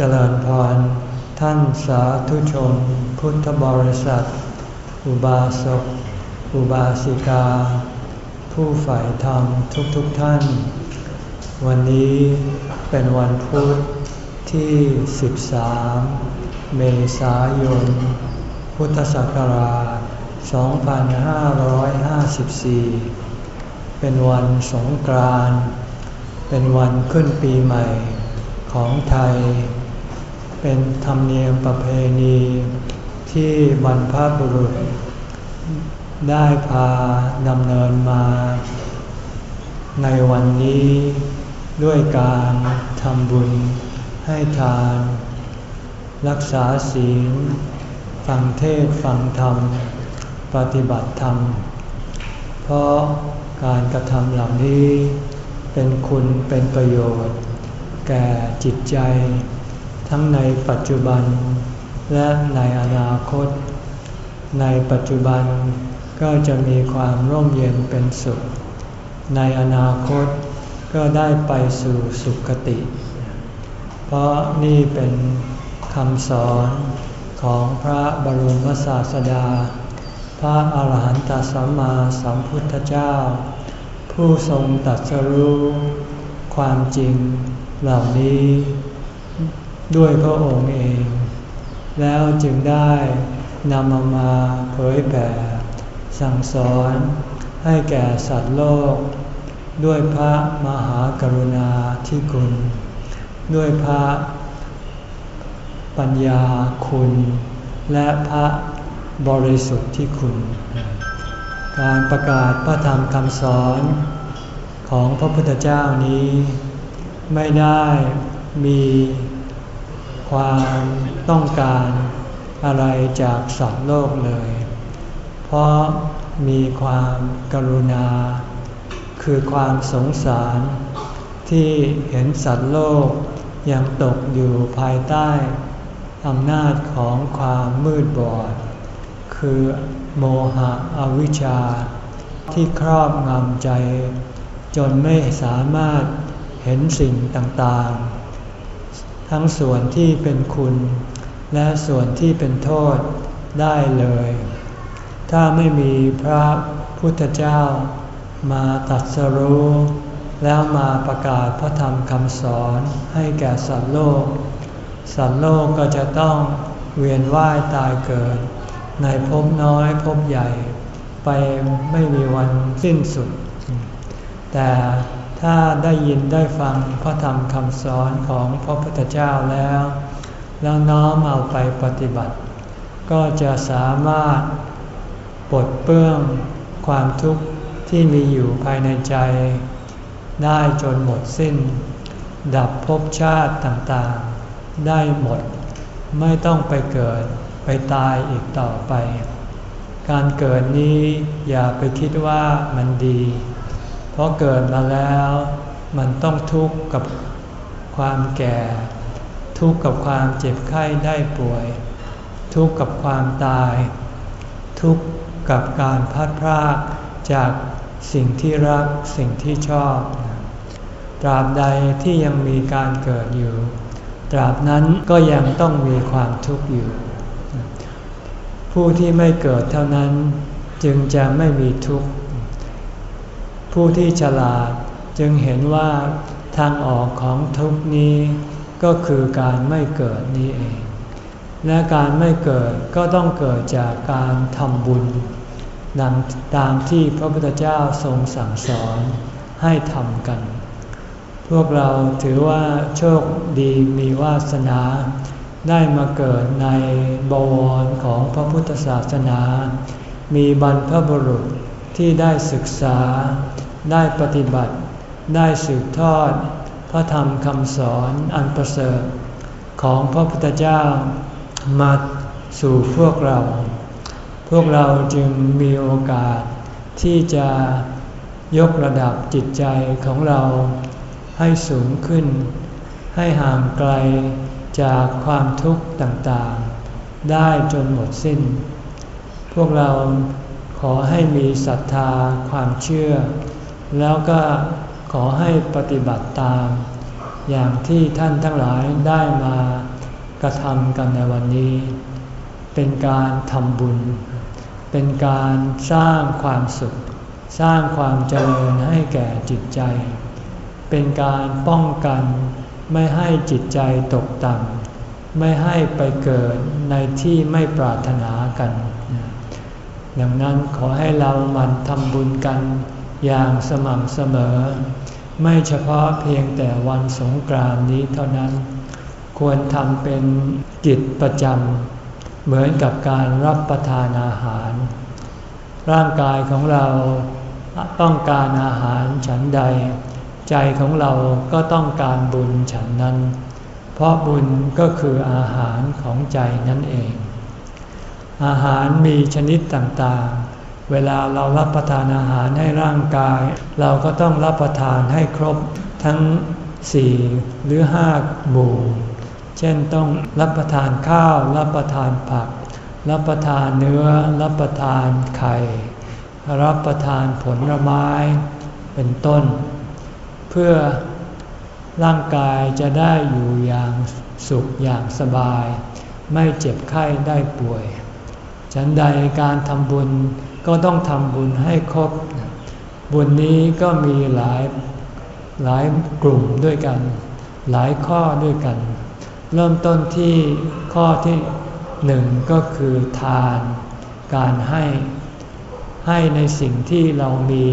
เจริญพร ท่านสาธุชน พุทธบริษัท อุบาสก อุบาสิกา ผู้ฝ่ายธรรมทุกๆทท่าน วันนี้เป็นวันพุธที่ 13 เมษายน พุทธศักราช 2554 เป็นวันสงกรานต์เป็นวันขึ้นปีใหม่ของไทย เป็นธรรมเนียมประเพณีที่บรรพบุรุษ ได้พาดำเนินมา ในวันนี้ด้วยการทำบุญให้ทาน รักษาศีล ฟังเทศฟังธรรม ปฏิบัติธรรม เพราะการกระทำเหล่านี้เป็นคุณเป็นประโยชน์ แก่จิตใจ ทั้งในปัจจุบัน และในอนาคต ในปัจจุบันก็จะมีความร่มเย็นเป็นสุข ในอนาคตก็ได้ไปสู่สุคติ เพราะนี่เป็นคำสอนของพระบรมศาสดา พระอาหารหันตสัมมาสัมพุทธเจ้า ผู้ทรงตัดสรู้ความจริงเหล่านี้ ด้วยพระองค์เอง แล้วจึงได้นำมามาเผยแผ่สั่งสอนให้แก่สัตว์โลก ด้วยพระมหากรุณาธิคุณ ด้วยพระปัญญาคุณ และพระบริสุทธิ์ที่คุณ การประกาศพระธรรมคำสอนของพระพุทธเจ้านี้ ไม่ได้มี ความต้องการอะไรจากสัตว์โลกเลย เพราะมีความกรุณา คือความสงสาร ที่เห็นสัตว์โลกยังตกอยู่ภายใต้อำนาจของความมืดบอด คือโมหะอวิชชา ที่ครอบงำใจ จนไม่สามารถเห็นสิ่งต่างๆ ทั้งส่วนที่เป็นคุณ และส่วนที่เป็นโทษได้เลย ถ้าไม่มีพระพุทธเจ้ามาตัดสรู้ แล้วมาประกาศพระธรรมคำสอนให้แก่สัตว์โลก สัตว์โลกก็จะต้องเวียนว่ายตายเกิด ในภพน้อยภพใหญ่ ไปไม่มีวันสิ้นสุด แต่ ถ้าได้ยินได้ฟังพระธรรมคำสอนของพระพุทธเจ้าแล้ว แล้วน้อมเอาไปปฏิบัติ ก็จะสามารถปลดเปื้องความทุกข์ที่มีอยู่ภายในใจ ได้จนหมดสิ้น ดับภพชาติต่างๆ ได้หมด ไม่ต้องไปเกิดไปตายอีกต่อไป การเกิดนี้อย่าไปคิดว่ามันดี ราะเกิดมาแล้วมันต้องทุกข์กับความแก่ ทุกข์กับความเจ็บไข้ได้ป่วย ทุกข์กับความตาย ทุกข์กับการพัดพรากจากสิ่งที่รักสิ่งที่ชอบ ตราบใดที่ยังมีการเกิดอยู่ ตราบนั้นก็ยังต้องมีความทุกข์อยู่ ผู้ที่ไม่เกิดเท่านั้นจึงจะไม่มีทุกข์ ผู้ที่ฉลาดจึงเห็นว่าทางออกของทุกนี้ ก็คือการไม่เกิดนี้เอง และการไม่เกิดก็ต้องเกิดจากการทำบุญดังตามที่พระพุทธเจ้าทรงสั่งสอนให้ทำกัน พวกเราถือว่าโชคดีมีวาสนา ได้มาเกิดในบวรของพระพุทธศาสนา มีบรรพบุรุษที่ได้ศึกษา ได้ปฏิบัติ ได้สืบทอด พระธรรมคำสอนอันประเสริฐ ของพระพุทธเจ้ามาสู่พวกเรา พวกเราจึงมีโอกาสที่จะยกระดับจิตใจของเราให้สูงขึ้น ให้ห่างไกลจากความทุกข์ต่างๆ ได้จนหมดสิ้น พวกเราขอให้มีศรัทธาความเชื่อ แล้วก็ขอให้ปฏิบัติตาม อย่างที่ท่านทั้งหลายได้มากระทำกันในวันนี้ เป็นการทำบุญ เป็นการสร้างความสุข สร้างความเจริญให้แก่จิตใจ เป็นการป้องกันไม่ให้จิตใจตกต่ำไม่ให้ไปเกิดในที่ไม่ปรารถนากัน ดังนั้นขอให้เรามันทำบุญกัน อย่างสม่ำเสมอ ไม่เฉพาะเพียงแต่วันสงกรานต์นี้เท่านั้น ควรทำเป็นกิจประจำเหมือนกับการรับประทานอาหาร ร่างกายของเราต้องการอาหารฉันใด ใจของเราก็ต้องการบุญฉันนั้น เพราะบุญก็คืออาหารของใจนั่นเอง อาหารมีชนิดต่างๆ เวลาเรารับประทานอาหารให้ร่างกาย เราก็ต้องรับประทานให้ครบทั้งสี่หรือห้าหมู่ เช่นต้องรับประทานข้าว รับประทานผัก รับประทานเนื้อ รับประทานไข่ รับประทานผลไม้ เป็นต้น เพื่อร่างกายจะได้อยู่อย่างสุขอย่างสบาย ไม่เจ็บไข้ได้ป่วย ฉันใดการทำบุญ ก็ต้องทำบุญให้ครบ บุญนี้ก็มีหลายหลายกลุ่มด้วยกัน หลายข้อด้วยกัน เริ่มต้นที่ข้อที่หนึ่งก็คือทาน การให้ให้ในสิ่งที่เรามี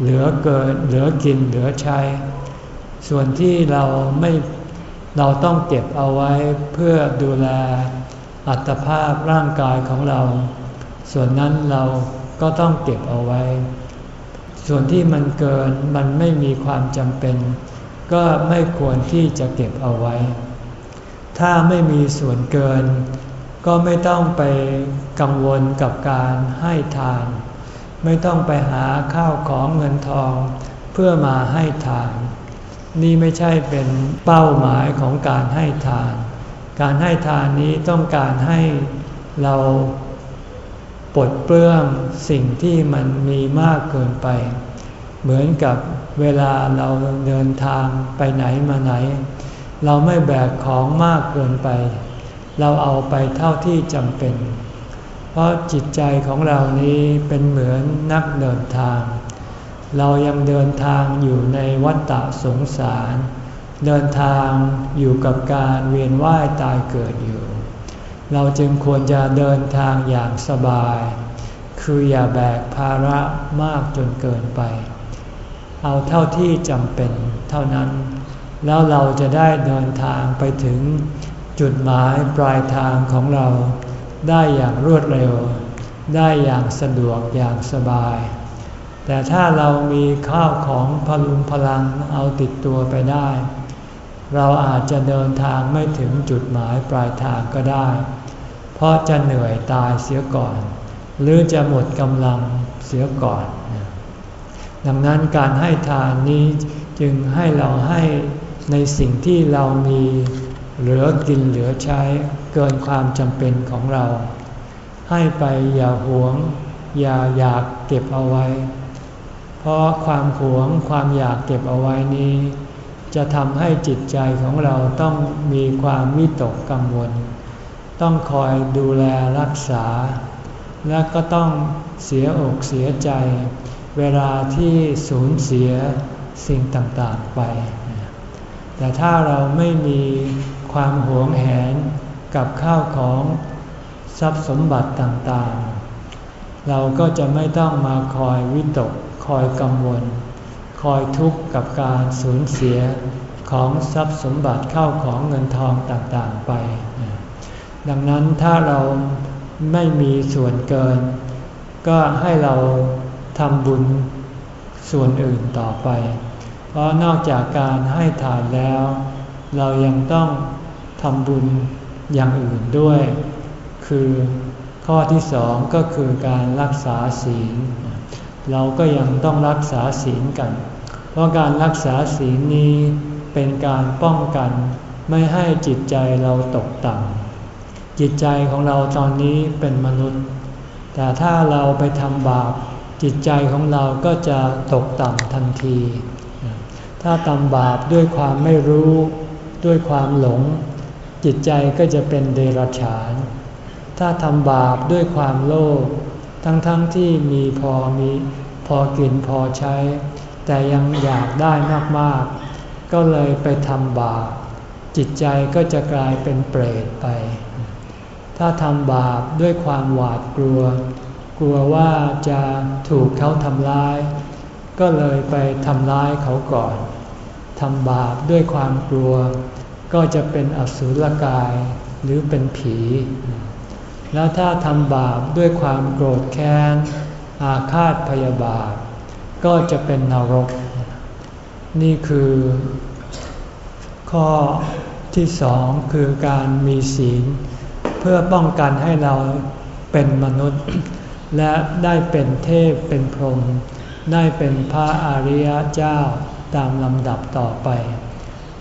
เหลือเกินเหลือกินเหลือใช้ ส่วนที่เราไม่เราต้องเก็บเอาไว้เพื่อดูแลอัตภาพร่างกายของเรา ส่วนนั้นเราก็ต้องเก็บเอาไว้ ส่วนที่มันเกินมันไม่มีความจำเป็น ก็ไม่ควรที่จะเก็บเอาไว้ ถ้าไม่มีส่วนเกิน ก็ไม่ต้องไปกังวลกับการให้ทาน ไม่ต้องไปหาข้าวของเงินทองเพื่อมาให้ทาน นี่ไม่ใช่เป็นเป้าหมายของการให้ทาน การให้ทานนี้ต้องการให้เรา ปลดเปลื้องสิ่งที่มันมีมากเกินไป เหมือนกับเวลาเราเดินทางไปไหนมาไหน เราไม่แบกของมากเกินไป เราเอาไปเท่าที่จำเป็น เพราะจิตใจของเรานี้เป็นเหมือนนักเดินทาง เรายังเดินทางอยู่ในวัฏฏะสงสาร เดินทางอยู่กับการเวียนว่ายตายเกิดอยู่ เราจึงควรจะเดินทางอย่างสบาย คืออย่าแบกภาระมากจนเกินไป เอาเท่าที่จำเป็นเท่านั้น แล้วเราจะได้เดินทางไปถึงจุดหมายปลายทางของเรา ได้อย่างรวดเร็ว ได้อย่างสะดวกอย่างสบาย แต่ถ้าเรามีข้าวของพลุงพลังเอาติดตัวไปได้ เราอาจจะเดินทางไม่ถึงจุดหมายปลายทางก็ได้ เพราะจะเหนื่อยตายเสียก่อน หรือจะหมดกำลังเสียก่อน ดังนั้นการให้ทานนี้จึงให้เราให้ในสิ่งที่เรามีเหลือกินเหลือใช้เกินความจำเป็นของเรา ให้ไปอย่าหวง อย่าอยากเก็บเอาไว้ เพราะความหวงความอยากเก็บเอาไว้นี้ จะทำให้จิตใจของเราต้องมีความมิตกกังวล ต้องคอยดูแลรักษา และก็ต้องเสียอกเสียใจ เวลาที่สูญเสียสิ่งต่างๆไป แต่ถ้าเราไม่มีความหวงแหนกับข้าวของทรัพย์สมบัติต่างๆ เราก็จะไม่ต้องมาคอยวิตกคอยกังวล คอยทุกข์กับการสูญเสียของทรัพย์สมบัติเข้าของเงินทองต่างๆไป ดังนั้นถ้าเราไม่มีส่วนเกิน ก็ให้เราทำบุญส่วนอื่นต่อไป เพราะนอกจากการให้ทานแล้ว เรายังต้องทำบุญอย่างอื่นด้วย คือข้อที่สองก็คือการรักษาศีล เราก็ยังต้องรักษาศีลกัน เพราะการรักษาศีลนี้เป็นการป้องกัน ไม่ให้จิตใจเราตกต่ำจิตใจของเราตอนนี้เป็นมนุษย์ แต่ถ้าเราไปทำบาปจิตใจของเราก็จะตกต่ำทันที ถ้าทำบาปด้วยความไม่รู้ ด้วยความหลง จิตใจก็จะเป็นเดรัจฉาน ถ้าทำบาปด้วยความโลภทั้งๆทที่มีพอมีพอกินพอใช้ แต่ยังอยากได้มากๆ ก็เลยไปทำบาป จิตใจก็จะกลายเป็นเปรตไป ถ้าทำบาปด้วยความหวาดกลัว กลัวว่าจะถูกเขาทำร้าย ก็เลยไปทำร้ายเขาก่อน ทำบาปด้วยความกลัว ก็จะเป็นอสุรกายหรือเป็นผี แล้วถ้าทำบาปด้วยความโกรธแค้น อาฆาตพยาบาท ก็จะเป็นนรก นี่คือข้อที่สองคือการมีศีล เพื่อป้องกันให้เราเป็นมนุษย์ และได้เป็นเทพเป็นพรหมได้เป็นพระอริยเจ้าตามลำดับต่อไป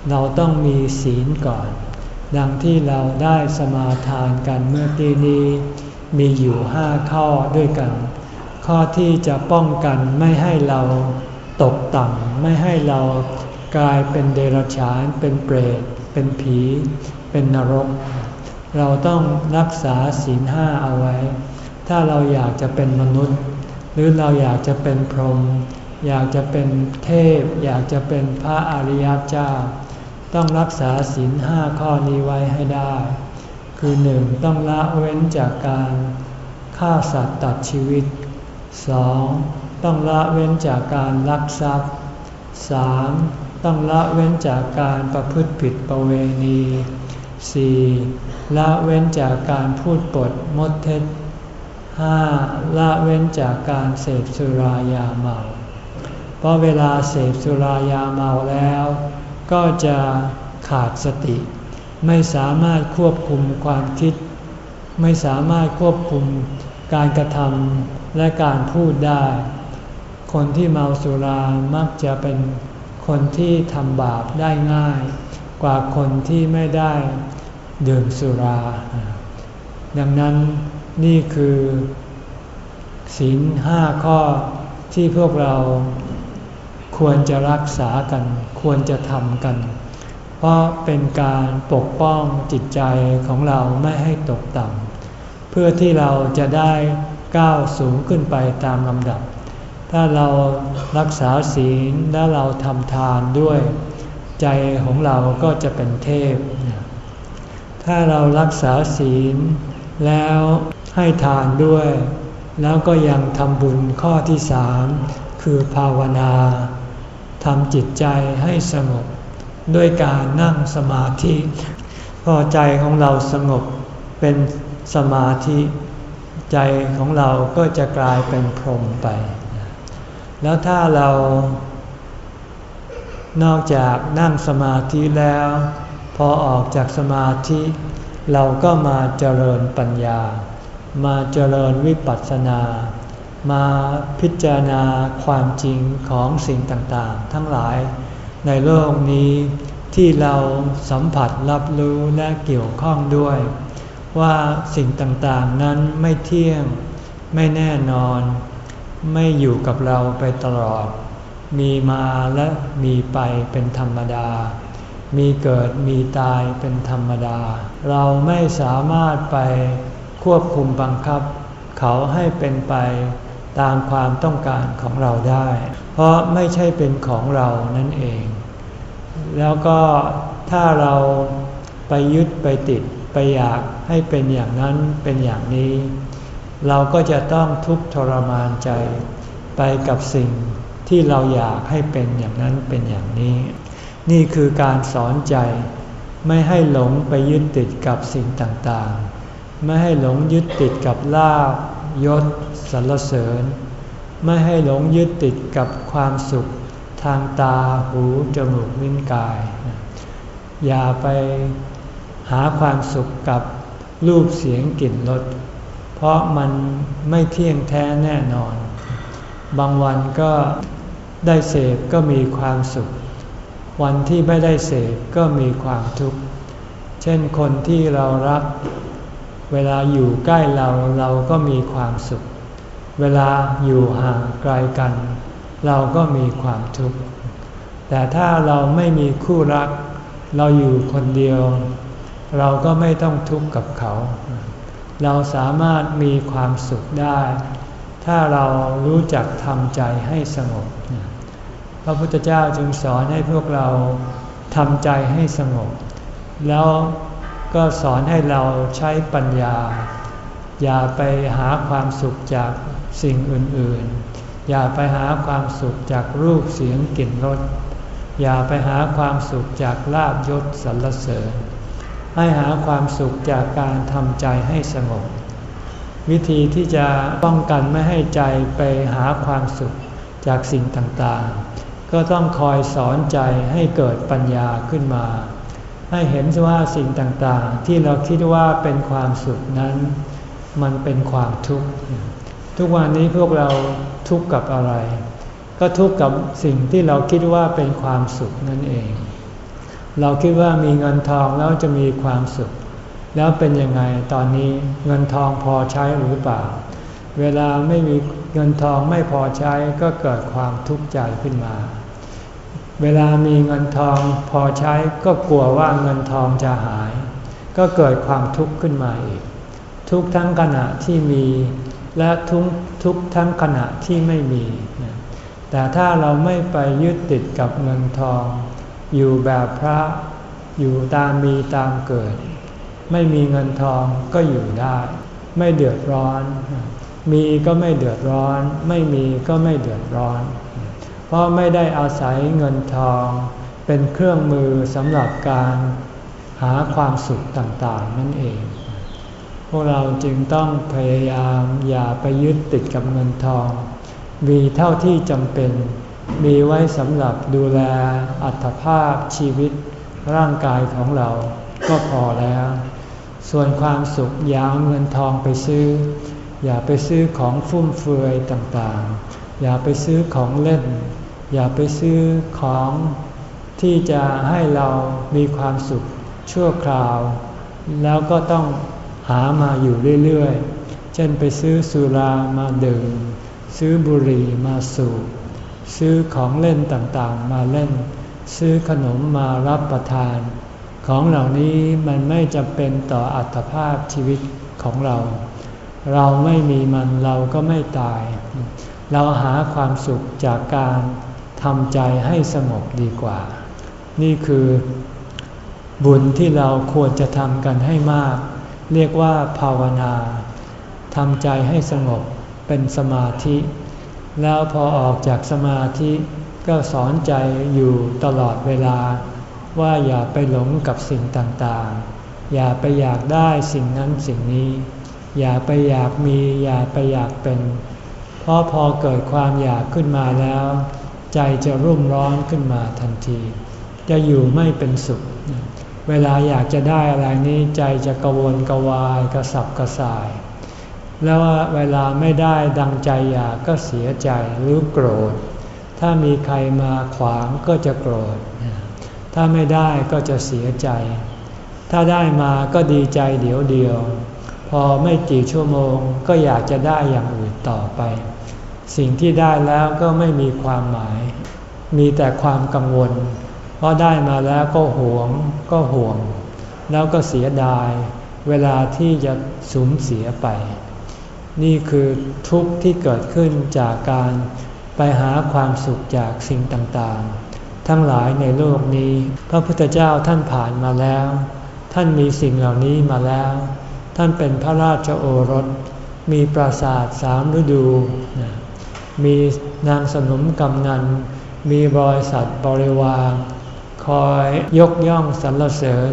เราต้องมีศีลก่อน ดังที่เราได้สมาทานกันเมื่อกี้นี้ มีอยู่ห้าข้อด้วยกัน ข้อที่จะป้องกันไม่ให้เราตกต่ำไม่ให้เรากลายเป็นเดรัจฉาน เป็นเปรต เป็นผี เป็นนรก เราต้องรักษาศีลห้าเอาไว้ ถ้าเราอยากจะเป็นมนุษย์ หรือเราอยากจะเป็นพรหมอยากจะเป็นเทพ อยากจะเป็นพระอริยเจ้า ต้องรักษาศีลห้าข้อนี้ไว้ให้ได้ คือหนึ่งต้องละเว้นจากการฆ่าสัตว์ตัดชีวิต สองต้องละเว้นจากการลักทรัพย์สามต้องละเว้นจากการประพฤติผิดประเวณีสี่ละเว้นจากการพูดปดมดเท็จห้าละเว้นจากการเสพสุรายาเมา เพราะเวลาเสพสุรายาเมาแล้ว ก็จะขาดสติ ไม่สามารถควบคุมความคิด ไม่สามารถควบคุมการกระทำ และการพูดได้ คนที่เมาสุรามักจะเป็นคนที่ทำบาปได้ง่าย กว่าคนที่ไม่ได้ดื่มสุรา ดังนั้นนี่คือศีลห้าข้อที่พวกเราควรจะรักษากัน ควรจะทำกัน เพราะเป็นการปกป้องจิตใจของเราไม่ให้ตกต่ำเพื่อที่เราจะได้ ก้าวสูงขึ้นไปตามลำดับ ถ้าเรารักษาศีลและเราทำทานด้วย ใจของเราก็จะเป็นเทพ ถ้าเรารักษาศีล แล้วให้ทานด้วย แล้วก็ยังทำบุญข้อที่สามคือภาวนาทำจิตใจให้สงบ ด้วยการนั่งสมาธิ พอใจของเราสงบเป็นสมาธิ ใจของเราก็จะกลายเป็นพรหมไป แล้วถ้าเรานอกจากนั่งสมาธิแล้ว พอออกจากสมาธิ เราก็มาเจริญปัญญา มาเจริญวิปัสสนา มาพิจารณาความจริงของสิ่งต่างๆ ทั้งหลายในโลกนี้ที่เราสัมผัสรับรู้และเกี่ยวข้องด้วย ว่าสิ่งต่างๆนั้นไม่เที่ยง ไม่แน่นอน ไม่อยู่กับเราไปตลอด มีมาและมีไปเป็นธรรมดา มีเกิดมีตายเป็นธรรมดา เราไม่สามารถไปควบคุมบังคับ เขาให้เป็นไปตามความต้องการของเราได้ เพราะไม่ใช่เป็นของเรานั่นเอง แล้วก็ถ้าเราไปยึดไปติด ไปอยากให้เป็นอย่างนั้นเป็นอย่างนี้ เราก็จะต้องทุกข์ทรมานใจ ไปกับสิ่งที่เราอยากให้เป็นอย่างนั้นเป็นอย่างนี้ นี่คือการสอนใจ ไม่ให้หลงไปยึดติดกับสิ่งต่างๆ ไม่ให้หลงยึดติดกับลาบยศสรรเสริญ ไม่ให้หลงยึดติดกับความสุขทางตาหูจมูกลิ้นกาย อย่าไป หาความสุขกับรูปเสียงกลิ่นรสเพราะมันไม่เที่ยงแท้แน่นอน บางวันก็ได้เสพก็มีความสุข วันที่ไม่ได้เสพก็มีความทุกข์ เช่นคนที่เรารัก เวลาอยู่ใกล้เราเราก็มีความสุข เวลาอยู่ห่างไกลกัน เราก็มีความทุกข์ แต่ถ้าเราไม่มีคู่รัก เราอยู่คนเดียว เราก็ไม่ต้องทุกข์กับเขา เราสามารถมีความสุขได้ ถ้าเรารู้จักทำใจให้สงบ พระพุทธเจ้าจึงสอนให้พวกเราทำใจให้สงบ แล้วก็สอนให้เราใช้ปัญญา อย่าไปหาความสุขจากสิ่งอื่นๆ อย่าไปหาความสุขจากรูปเสียงกลิ่นรส อย่าไปหาความสุขจากลาบยศสรรเสริญ ให้หาความสุขจากการทำใจให้สงบ วิธีที่จะป้องกันไม่ให้ใจไปหาความสุขจากสิ่งต่างๆ ก็ต้องคอยสอนใจให้เกิดปัญญาขึ้นมา ให้เห็นว่าสิ่งต่างๆ ที่เราคิดว่าเป็นความสุขนั้น มันเป็นความทุกข์ ทุกวันนี้พวกเราทุกข์กับอะไร ก็ทุกข์กับสิ่งที่เราคิดว่าเป็นความสุขนั่นเอง เราคิดว่ามีเงินทองแล้วจะมีความสุข แล้วเป็นยังไงตอนนี้เงินทองพอใช้หรือเปล่า เวลาไม่มีเงินทองไม่พอใช้ก็เกิดความทุกข์ใจขึ้นมา เวลามีเงินทองพอใช้ก็กลัวว่าเงินทองจะหาย ก็เกิดความทุกข์ขึ้นมาอีก ทุกทั้งขณะที่มีและทุกทุกทั้งขณะที่ไม่มี แต่ถ้าเราไม่ไปยึดติดกับเงินทอง อยู่แบบพระอยู่ตามมีตามเกิด ไม่มีเงินทองก็อยู่ได้ ไม่เดือดร้อน มีก็ไม่เดือดร้อน ไม่มีก็ไม่เดือดร้อน เพราะไม่ได้อาศัยเงินทอง เป็นเครื่องมือสำหรับการหาความสุขต่างๆนั่นเอง พวกเราจึงต้องพยายามอย่าไปยึดติดกับเงินทอง มีเท่าที่จำเป็น มีไว้สำหรับดูแลอัตภาพชีวิตร่างกายของเราก็พอแล้ว ส่วนความสุขอย่าเอาเงินทองไปซื้อ อย่าไปซื้อของฟุ่มเฟือยต่างๆ อย่าไปซื้อของเล่น อย่าไปซื้อของที่จะให้เรามีความสุขชั่วคราว แล้วก็ต้องหามาอยู่เรื่อยๆ เช่นไปซื้อสุรามาดื่ม ซื้อบุหรี่มาสูบ ซื้อของเล่นต่างๆ มาเล่น ซื้อขนมมารับประทาน ของเหล่านี้มันไม่จำเป็นต่ออัตภาพชีวิตของเรา เราไม่มีมันเราก็ไม่ตาย เราหาความสุขจากการทำใจให้สงบดีกว่า นี่คือบุญที่เราควรจะทำกันให้มาก เรียกว่าภาวนาทำใจให้สงบเป็นสมาธิ แล้วพอออกจากสมาธิก็สอนใจอยู่ตลอดเวลา ว่าอย่าไปหลงกับสิ่งต่างๆ อย่าไปอยากได้สิ่งนั้นสิ่งนี้ อย่าไปอยากมี อย่าไปอยากเป็น เพราะพอเกิดความอยากขึ้นมาแล้ว ใจจะรุ่มร้อนขึ้นมาทันที จะอยู่ไม่เป็นสุข เวลาอยากจะได้อะไรนี้ใจจะกระวนกระวายกระสับกระส่าย แล้วเวลาไม่ได้ดังใจอยากก็เสียใจหรือโกรธ ถ้ามีใครมาขวางก็จะโกรธ ถ้าไม่ได้ก็จะเสียใจ ถ้าได้มาก็ดีใจเดี๋ยวเดียว พอไม่กี่ชั่วโมงก็อยากจะได้อย่างอื่นต่อไป สิ่งที่ได้แล้วก็ไม่มีความหมาย มีแต่ความกังวล เพราะได้มาแล้วก็หวงก็ห่วง แล้วก็เสียดาย เวลาที่จะสูญเสียไป นี่คือทุกข์ที่เกิดขึ้นจากการไปหาความสุขจากสิ่งต่างๆ ทั้งหลายในโลกนี้ พระพุทธเจ้าท่านผ่านมาแล้ว ท่านมีสิ่งเหล่านี้มาแล้ว ท่านเป็นพระราชโอรส มีปราสาทสามฤดู มีนางสนมกำนัน มีบริษัทบริวารคอยยกย่องสรรเสริญ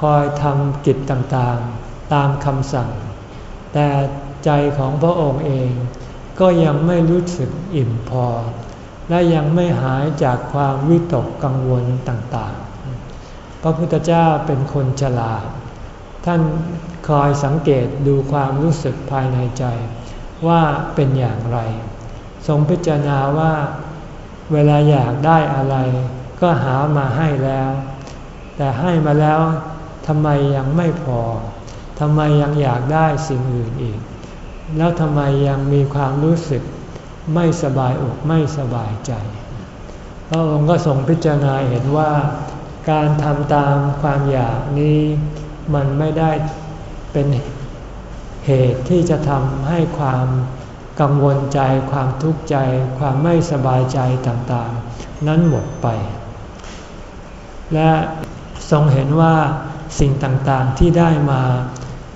คอยทำกิจต่างๆ ตามคำสั่ง แต่ ใจของพระองค์เอง ก็ยังไม่รู้สึกอิ่มพอ และยังไม่หายจากความวิตกกังวลต่างๆ พระพุทธเจ้าเป็นคนฉลาด ท่านคอยสังเกตดูความรู้สึกภายในใจว่าเป็นอย่างไร ทรงพิจารณาว่าเวลาอยากได้อะไร ก็หามาให้แล้ว แต่ให้มาแล้วทำไมยังไม่พอทำไมยังอยากได้สิ่งอื่นอีก แล้วทำไมยังมีความรู้สึกไม่สบายอกไม่สบายใจพพระองค์ก็ทรงพิจารณาเห็นว่า การทำตามความอยากนี้มันไม่ได้เป็นเหตุที่จะทำให้ความกังวลใจ ความทุกข์ใจ ความไม่สบายใจต่างๆ นั้นหมดไป และทรงเห็นว่าสิ่งต่างๆที่ได้มา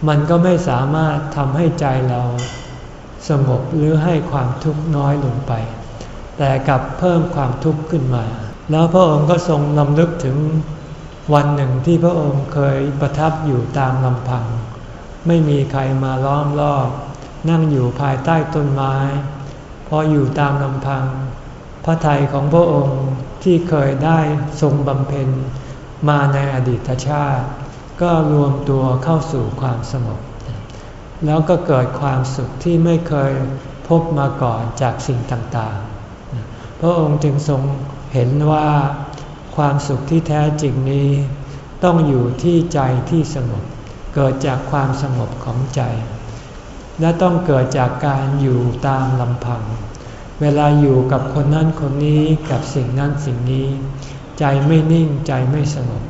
มันก็ไม่สามารถทำให้ใจเราสงบหรือให้ความทุกข์น้อยลงไป แต่กลับเพิ่มความทุกข์ขึ้นมา แล้วพระองค์ก็ทรงนำลึกถึงวันหนึ่งที่พระองค์เคยประทับอยู่ตามลำพัง ไม่มีใครมาล้อมรอบ นั่งอยู่ภายใต้ต้นไม้ พออยู่ตามลำพัง พระทัยของพระองค์ที่เคยได้ทรงบำเพ็ญมาในอดีตชาติ ก็รวมตัวเข้าสู่ความสงบ แล้วก็เกิดความสุขที่ไม่เคยพบมาก่อนจากสิ่งต่างๆ พระองค์จึงทรงเห็นว่าความสุขที่แท้จริงนี้ ต้องอยู่ที่ใจที่สงบ เกิดจากความสงบของใจ และต้องเกิดจากการอยู่ตามลำพัง เวลาอยู่กับคนนั้นคนนี้กับสิ่งนั้นสิ่งนี้ ใจไม่นิ่งใจไม่สงบ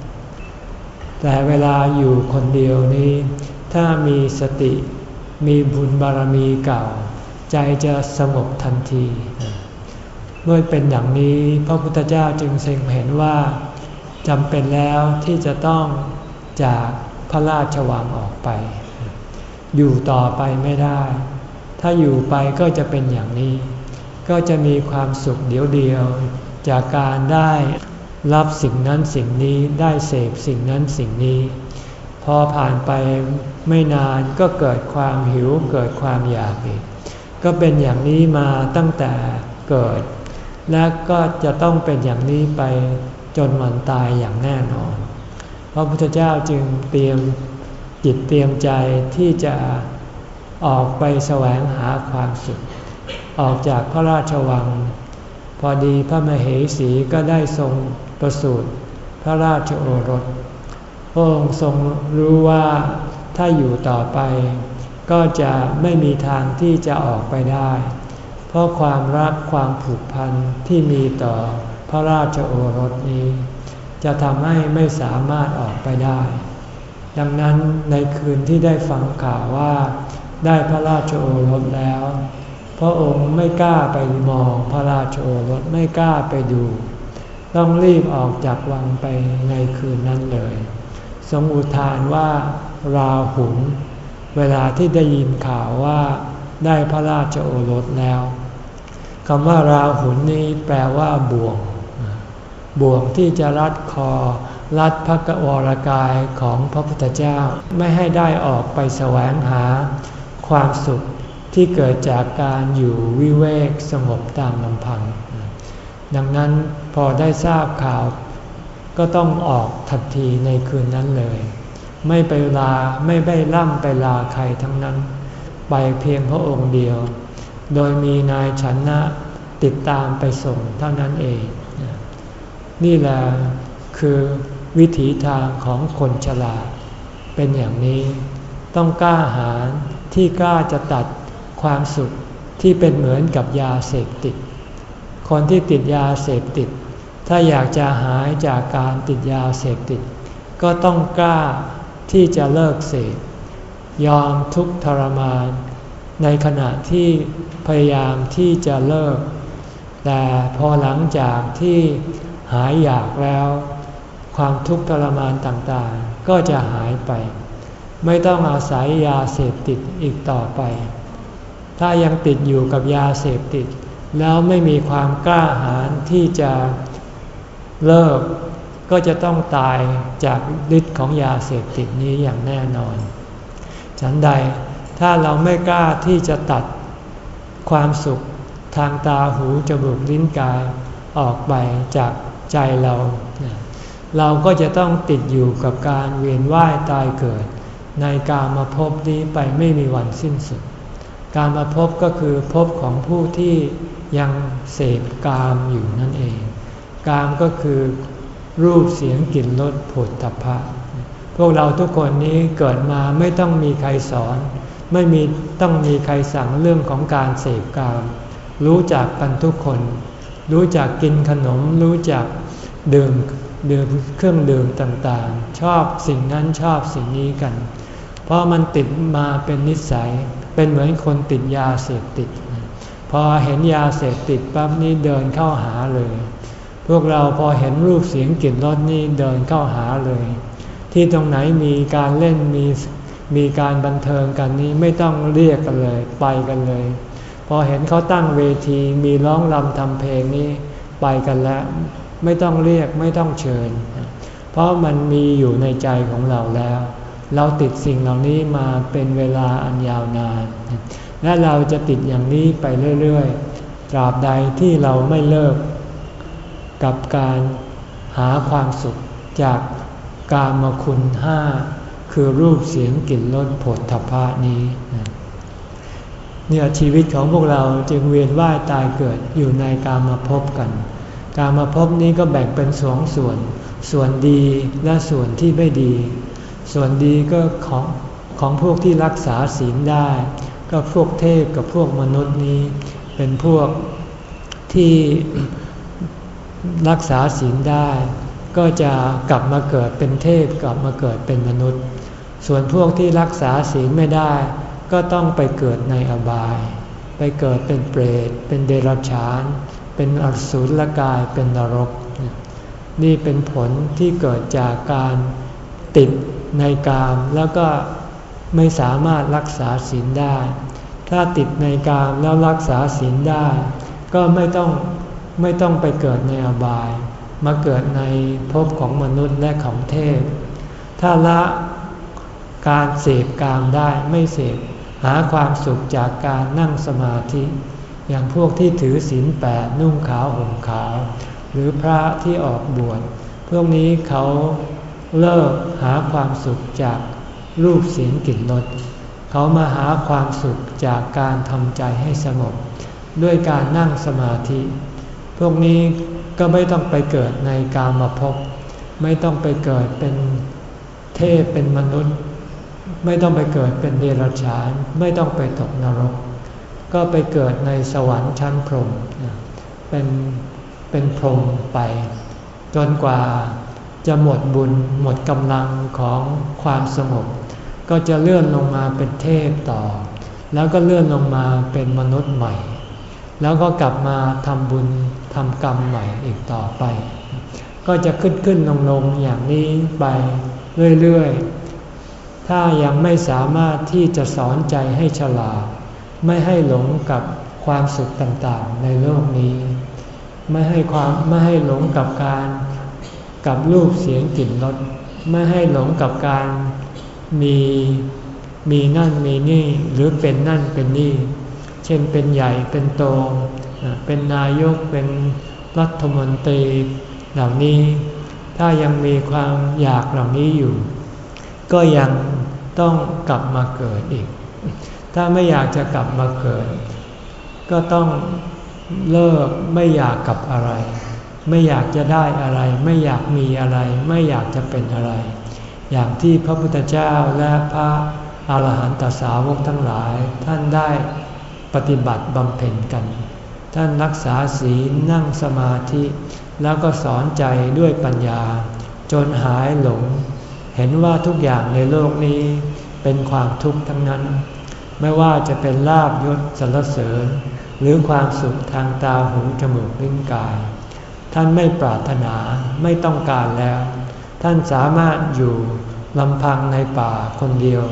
แต่เวลาอยู่คนเดียวนี้ ถ้ามีสติมีบุญบารมีเก่า ใจจะสงบทันที เมื่อเป็นอย่างนี้พระพุทธเจ้าจึงเซ็งเห็นว่าจำเป็นแล้วที่จะต้องจากพระราชวังออกไป อยู่ต่อไปไม่ได้ ถ้าอยู่ไปก็จะเป็นอย่างนี้ ก็จะมีความสุขเดียวเดียวจากการได้ รับสิ่งนั้นสิ่งนี้ได้เสพสิ่งนั้นสิ่งนี้ พอผ่านไปไม่นานก็เกิดความหิวเกิดความอยากอีก ก็เป็นอย่างนี้มาตั้งแต่เกิด และก็จะต้องเป็นอย่างนี้ไปจนวันตายอย่างแน่นอน พระพุทธเจ้าจึงเตรียมจิตเตรียมใจที่จะออกไปแสวงหาความสุข ออกจากพระราชวัง พอดีพระมเหสีก็ได้ทรง ประสูติพระราชโอรส พระองค์ทรงรู้ว่าถ้าอยู่ต่อไป ก็จะไม่มีทางที่จะออกไปได้ เพราะความรักความผูกพันที่มีต่อพระราชโอรสนี้ จะทำให้ไม่สามารถออกไปได้ ดังนั้นในคืนที่ได้ฟังข่าวว่า ได้พระราชโอรสแล้ว พระองค์ไม่กล้าไปมองพระราชโอรสไม่กล้าไปดู ต้องรีบออกจากวังไปในคืนนั้นเลยทรงอุทานว่าราหุนเวลาที่ได้ยินข่าวว่าได้พระราชโอรสแล้วคำว่าราหุนนี้แปลว่าบ่วง บ่วงที่จะรัดคอ รัดพระกวรกายของพระพุทธเจ้า ไม่ให้ได้ออกไปแสวงหา ความสุขที่เกิดจากการอยู่วิเวกสงบตามลำพัง ดังนั้นพอได้ทราบข่าว ก็ต้องออกทันทีในคืนนั้นเลย ไม่ไปลาไม่ไปล่ำไปลาใครทั้งนั้น ไปเพียงพระองค์เดียว โดยมีนายชันนะติดตามไปส่งเท่านั้นเอง นี่แหละคือวิถีทางของคนฉลาด เป็นอย่างนี้ ต้องกล้าหาญที่กล้าจะตัดความสุขที่เป็นเหมือนกับยาเสพติด คนที่ติดยาเสพติด ถ้าอยากจะหายจากการติดยาเสพติด ก็ต้องกล้าที่จะเลิกเสพยอมทุกทรมาน ในขณะที่พยายามที่จะเลิก แต่พอหลังจากที่หายอยากแล้ว ความทุกข์ทรมานต่างๆ ก็จะหายไป ไม่ต้องอาศัยยาเสพติดอีกต่อไป ถ้ายังติดอยู่กับยาเสพติด แล้วไม่มีความกล้าหาญที่จะเลิก ก็จะต้องตายจากฤทธิ์ของยาเสพติดนี้อย่างแน่นอน ฉันใดถ้าเราไม่กล้าที่จะตัดความสุขทางตาหูจมูกลิ้นกายออกไปจากใจเรา เราก็จะต้องติดอยู่กับการเวียนว่ายตายเกิด ในการมาพบนี้ไปไม่มีวันสิ้นสุด การมาพบก็คือพบของผู้ที่ ยังเสพกามอยู่นั่นเอง กามก็คือรูปเสียงกลิ่นรสผลตภะพวกเราทุกคนนี้เกิดมาไม่ต้องมีใครสอน ไม่มีต้องมีใครสั่งเรื่องของการเสพกาม รู้จักกันทุกคน รู้จักกินขนม รู้จักดื่มดื่มเครื่องดื่มต่างๆ ชอบสิ่งนั้นชอบสิ่งนี้กัน เพราะมันติดมาเป็นนิสัย เป็นเหมือนคนติดยาเสพติด พอเห็นยาเสพติดปั๊บนี้เดินเข้าหาเลย พวกเราพอเห็นรูปเสียงกลิ่นรสนี่เดินเข้าหาเลย ที่ตรงไหนมีการเล่นมีมีการบันเทิงกันนี้ไม่ต้องเรียกกันเลย ไปกันเลย พอเห็นเขาตั้งเวทีมีร้องรำทำเพลงนี้ไปกันแล้ว ไม่ต้องเรียกไม่ต้องเชิญ เพราะมันมีอยู่ในใจของเราแล้ว เราติดสิ่งเหล่านี้มาเป็นเวลาอันยาวนาน และเราจะติดอย่างนี้ไปเรื่อยๆ ตราบใดที่เราไม่เลิก กับการหาความสุขจากกามคุณห้าคือรูปเสียงกลิ่นรสผลทพะนี้ เนี่ยชีวิตของพวกเราจึงเวียนว่ายตายเกิดอยู่ในการมาพบกัน การมาพบนี้ก็แบ่งเป็นสองส่วน ส่วนดีและส่วนที่ไม่ดี ส่วนดีก็ของของพวกที่รักษาศีลได้ ก็พวกเทพกับพวกมนุษย์นี้ เป็นพวกที่รักษาศีลได้ ก็จะกลับมาเกิดเป็นเทพกลับมาเกิดเป็นมนุษย์ ส่วนพวกที่รักษาศีลไม่ได้ ก็ต้องไปเกิดในอบาย ไปเกิดเป็นเปรต เป็นเดรัจฉาน เป็นอสุรกายเป็นนรก นี่เป็นผลที่เกิดจากการติดในกามแล้วก็ ไม่สามารถรักษาศีลได้ ถ้าติดในกามแล้วรักษาศีลได้ ก็ไม่ต้องไม่ต้องไปเกิดในอบาย มาเกิดในภพของมนุษย์และของเทพ ถ้าละการเสพกามได้ไม่เสพหาความสุขจากการนั่งสมาธิ อย่างพวกที่ถือศีลแปดนุ่งขาวห่มขาว หรือพระที่ออกบวชพวกนี้เขาเลิกหาความสุขจาก รูปเสียงกลิ่นรสเขามาหาความสุขจากการทำใจให้สงบ ด้วยการนั่งสมาธิ พวกนี้ก็ไม่ต้องไปเกิดในกามาพไม่ต้องไปเกิดเป็นเทพเป็นมนุษย์ ไม่ต้องไปเกิดเป็นเดรัจฉาน ไม่ต้องไปตกนรก ก็ไปเกิดในสวรรค์ชั้นพรหมเป็นเป็นพรหมไป จนกว่าจะหมดบุญหมดกำลังของความสงบ ก็จะเลื่อนลงมาเป็นเทพต่อ แล้วก็เลื่อนลงมาเป็นมนุษย์ใหม่ แล้วก็กลับมาทำบุญทำกรรมใหม่อีกต่อไป ก็จะขึ้นขึ้นลงลงอย่างนี้ไปเรื่อยๆ ถ้ายังไม่สามารถที่จะสอนใจให้ฉลาด ไม่ให้หลงกับความสุขต่างๆ ในโลกนี้ ไม่ให้ความไม่ให้หลงกับการกับรูปเสียงกลิ่นรสไม่ให้หลงกับการ มีมีนั่นมีนี่หรือเป็นนั่นเป็นนี่ เช่นเป็นใหญ่เป็นโตเป็นนายกเป็นรัฐมนตรีเหล่านี้ ถ้ายังมีความอยากเหล่านี้อยู่ ก็ยังต้องกลับมาเกิดอีก ถ้าไม่อยากจะกลับมาเกิด ก็ต้องเลิกไม่อยากกับอะไร ไม่อยากจะได้อะไร ไม่อยากมีอะไร ไม่อยากจะเป็นอะไร อย่างที่พระพุทธเจ้าและพระอาหารหันตสาวกทั้งหลายท่านได้ปฏิบัติบำเพ็ญกัน ท่านรักษาศีลนั่งสมาธิ แล้วก็สอนใจด้วยปัญญา จนหายหลง เห็นว่าทุกอย่างในโลกนี้เป็นความทุกข์ทั้งนั้น ไม่ว่าจะเป็นลาบยศสรรเสริญ หรือความสุขทางตาหูจมูกลิ้นกาย ท่านไม่ปรารถนาไม่ต้องการแล้ว ท่านสามารถอยู่ลำพังในป่าคนเดียว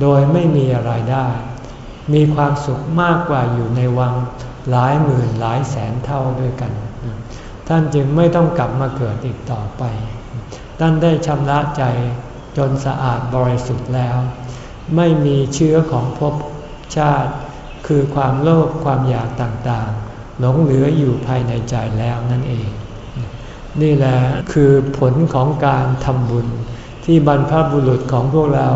โดยไม่มีอะไรได้ มีความสุขมากกว่าอยู่ในวังหลายหมื่นหลายแสนเท่าด้วยกัน ท่านจึงไม่ต้องกลับมาเกิดอีกต่อไป ท่านได้ชำระใจจนสะอาดบริสุทธิ์แล้ว ไม่มีเชื้อของภพชาติ คือความโลภความอยากต่างๆ หลงเหลืออยู่ภายในใจแล้วนั่นเอง นี่แหละคือผลของการทำบุญ ที่บรรพบุรุษของพวกเรา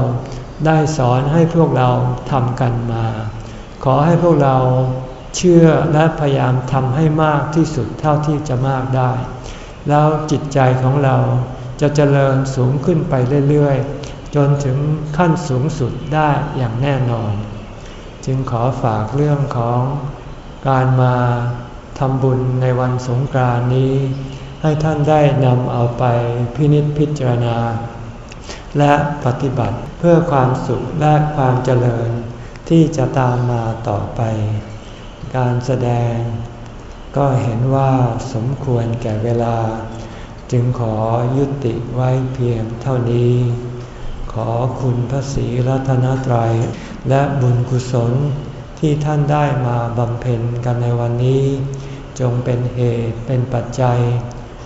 ได้สอนให้พวกเราทำกันมา ขอให้พวกเราเชื่อและพยายามทำให้มากที่สุดเท่าที่จะมากได้ แล้วจิตใจของเราจะเจริญสูงขึ้นไปเรื่อยๆ จนถึงขั้นสูงสุดได้อย่างแน่นอน จึงขอฝากเรื่องของการมาทำบุญในวันสงกรานนี้ ให้ท่านได้นำเอาไปพินิจพิจารณา และปฏิบัติเพื่อความสุขและความเจริญที่จะตามมาต่อไป การแสดง ก็เห็นว่าสมควรแก่เวลา จึงขอยุติไว้เพียงเท่านี้ ขอคุณพระศรีรัตนตรัย และบุญกุศลที่ท่านได้มาบำเพ็ญกันในวันนี้ จงเป็นเหตุเป็นปัจจัย